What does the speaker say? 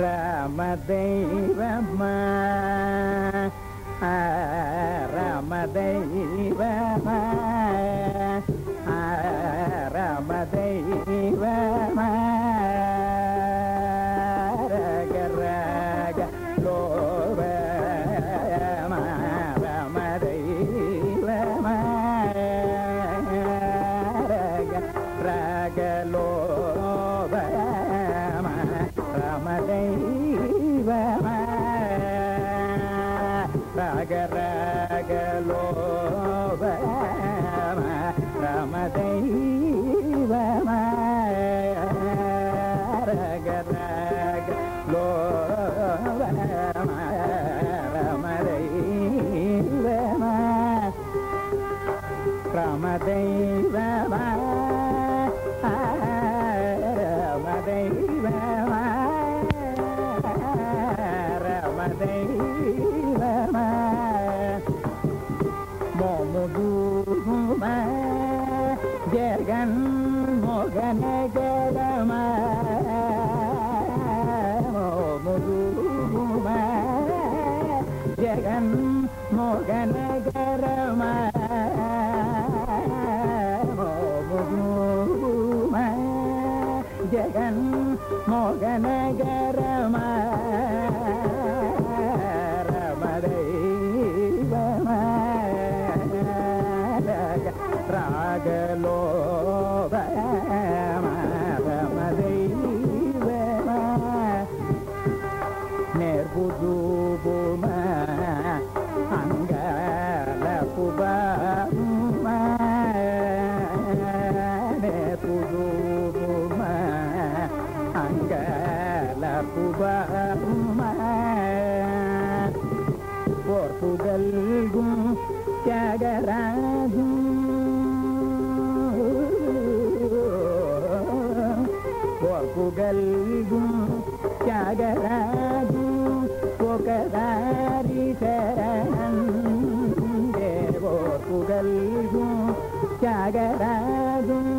ராம தெய்வமா ஆ, ராம தெய்வமா ஆ, ராம தெய்வமா ரக ரக ரக லோபமா ராம தெய்வமா ரக ரக லோபமா ராம தெய்வமா ராமதெய்வமா ராமதெய்வமா ஜெகன் மோகனகரமா மோமுதுமா ஜெகன் மோகனகரமா மோமுதுமா ஜெகன் மோகனகரமா ரமதெய்வமா ராகலோபமா ரமதெய்வமா அங்கல புபமா நேர்புதுபுமா அங்கல புபமா போர் புகழ்கும் தியாகராஜும் புகழ்கும் தியாகராஜும் புகழாரி சரணன் தேவோர் புகழ்கும் தியாகராஜும்